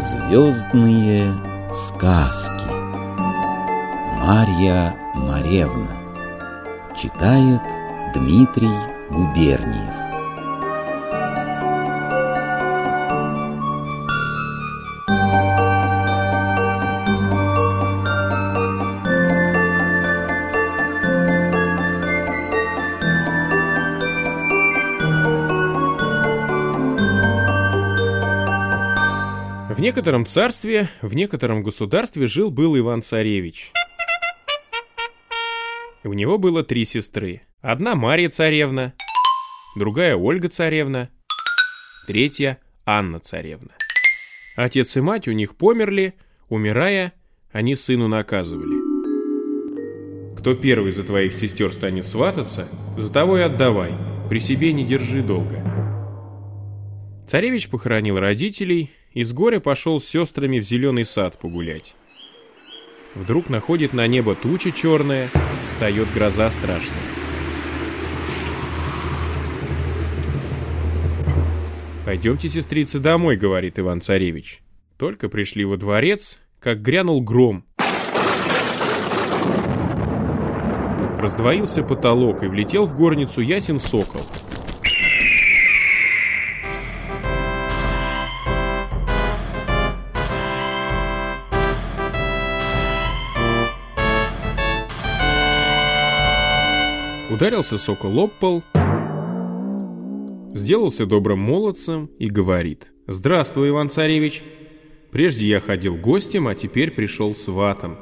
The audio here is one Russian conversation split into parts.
Звездные сказки. Марья Маревна. Читает Дмитрий Губерниев некотором царстве, в некотором государстве жил-был Иван-царевич. У него было три сестры. Одна Марья царевна, другая Ольга царевна, третья Анна царевна. Отец и мать у них померли, умирая, они сыну наказывали. Кто первый за твоих сестер станет свататься, за того и отдавай, при себе не держи долго. Царевич похоронил родителей, и с горя пошел с сестрами в зеленый сад погулять. Вдруг находит на небо туча черная, встает гроза страшная. «Пойдемте, сестрицы, домой», — говорит Иван-царевич. Только пришли во дворец, как грянул гром. Раздвоился потолок, и влетел в горницу ясен сокол. Ударился сокол об пол, сделался добрым молодцем и говорит. «Здравствуй, Иван-царевич. Прежде я ходил гостем, а теперь пришел сватом.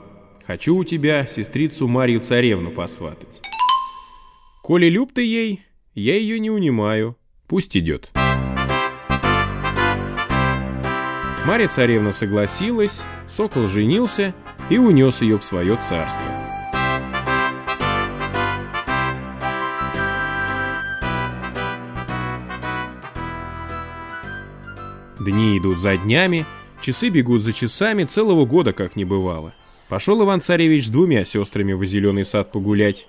Хочу у тебя сестрицу Марию царевну посватать. Коли люб ты ей, я ее не унимаю. Пусть идет». Марья царевна согласилась, сокол женился и унес ее в свое царство. Дни идут за днями, часы бегут за часами, целого года как не бывало. Пошел Иван-царевич с двумя сестрами в зеленый сад погулять.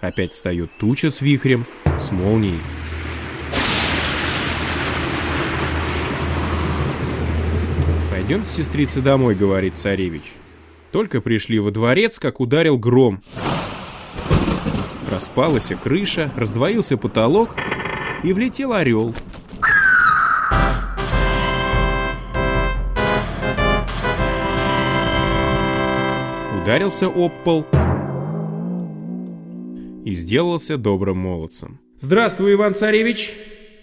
Опять встает туча с вихрем, с молнией. «Пойдемте, сестрицы, домой», — говорит царевич. Только пришли во дворец, как ударил гром. Распалась крыша, раздвоился потолок, и влетел орел — ударился об пол и сделался добрым молодцем. «Здравствуй, Иван-царевич!»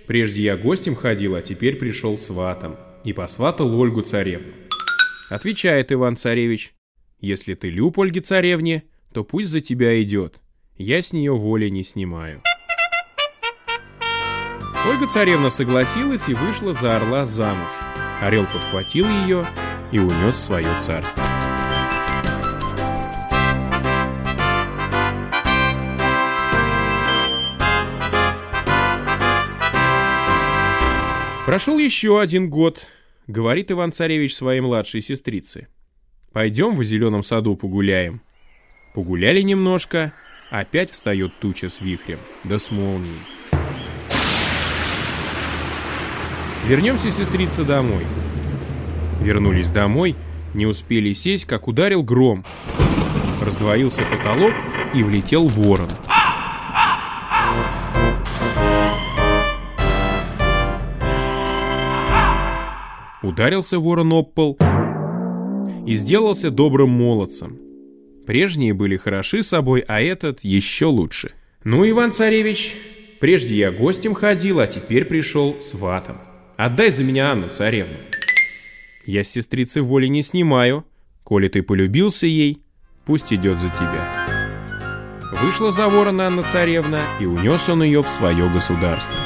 Прежде я гостем ходил, а теперь пришел сватом. И посватал Ольгу царевну. Отвечает Иван-царевич. «Если ты люб Ольге царевне, то пусть за тебя идет. Я с нее воли не снимаю». Ольга царевна согласилась и вышла за орла замуж. Орел подхватил ее и унес свое царство. Прошел еще один год, говорит Иван-царевич своей младшей сестрице. Пойдем в зеленом саду погуляем. Погуляли немножко, опять встает туча с вихрем, да с молнией. Вернемся, сестрица, домой. Вернулись домой, не успели сесть, как ударил гром. Раздвоился потолок и влетел ворон. Ударился ворон об пол и сделался добрым молодцем. Прежние были хороши собой, а этот еще лучше. Ну, Иван-царевич, прежде я гостем ходил, а теперь пришел сватом. Отдай за меня Анну царевну. Я с сестрицы воли не снимаю. Коли ты полюбился ей, пусть идет за тебя. Вышла за ворона Анна царевна, и унес он ее в свое государство.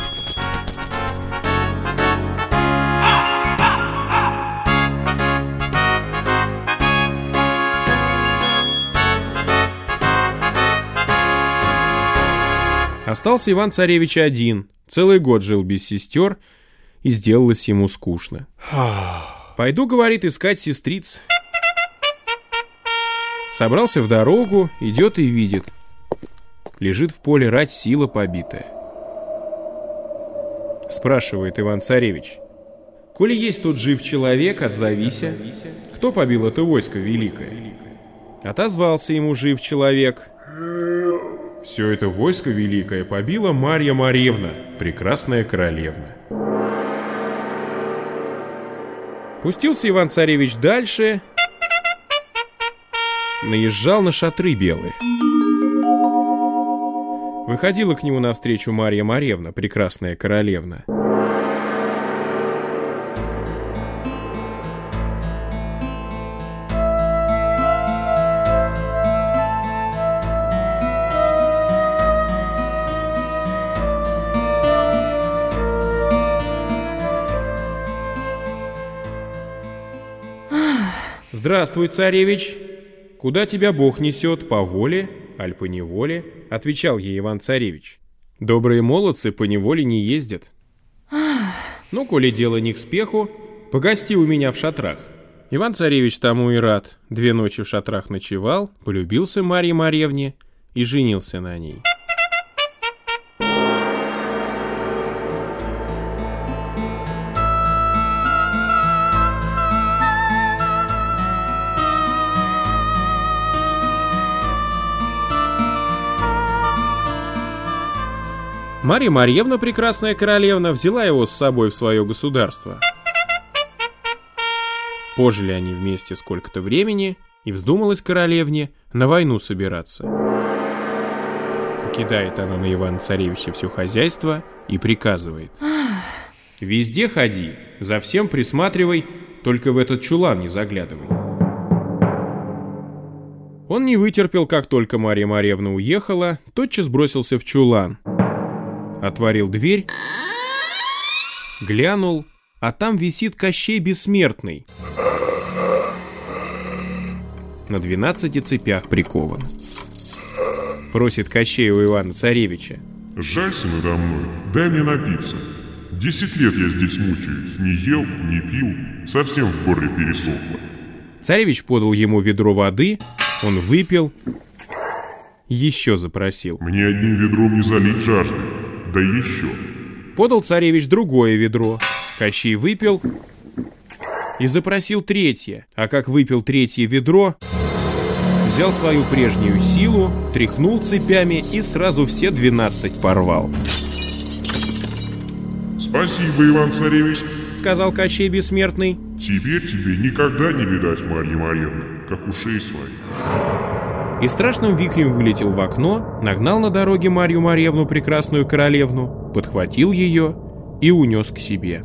Остался Иван-царевич один, целый год жил без сестер, и сделалось ему скучно. «Пойду, — говорит, — искать сестриц». Собрался в дорогу, идет и видит. Лежит в поле рать сила побитая. Спрашивает Иван-царевич. Коли есть тут жив человек, отзовися. Кто побил это войско великое? Отозвался ему жив человек. Все это войско великое побила Марья Маревна, прекрасная королевна. Пустился Иван-царевич дальше, наезжал на шатры белые. Выходила к нему навстречу Марья Маревна, прекрасная королевна. «Здравствуй, царевич! Куда тебя Бог несет, по воле, аль по неволе?» — отвечал ей Иван-царевич. «Добрые молодцы по неволе не ездят». «Ну, коли дело не к спеху, погости у меня в шатрах». Иван-царевич тому и рад. Две ночи в шатрах ночевал, полюбился Марье Марьевне и женился на ней. Марья Марьевна, прекрасная королевна, взяла его с собой в свое государство. Пожили они вместе сколько-то времени, и вздумалась королевне на войну собираться. Покидает она на Ивана Царевича все хозяйство и приказывает. Везде ходи, за всем присматривай, только в этот чулан не заглядывай. Он не вытерпел, как только Марья Марьевна уехала, тотчас бросился в чулан – отворил дверь, глянул, а там висит Кощей Бессмертный. На двенадцати цепях прикован. Просит Кощей у Ивана Царевича. «Жалься надо мной, дай мне напиться. Десять лет я здесь мучаюсь, не ел, не пил, совсем в горле пересохло». Царевич подал ему ведро воды, он выпил, еще запросил. «Мне одним ведром не залить жажды, да еще. Подал царевич другое ведро. Кощей выпил и запросил третье. А как выпил третье ведро, взял свою прежнюю силу, тряхнул цепями и сразу все двенадцать порвал. «Спасибо, Иван-царевич», — сказал Кощей Бессмертный. «Теперь тебе никогда не видать, Марья Марьевна, как ушей своих» и страшным вихрем вылетел в окно, нагнал на дороге Марью Марьевну, прекрасную королевну, подхватил ее и унес к себе.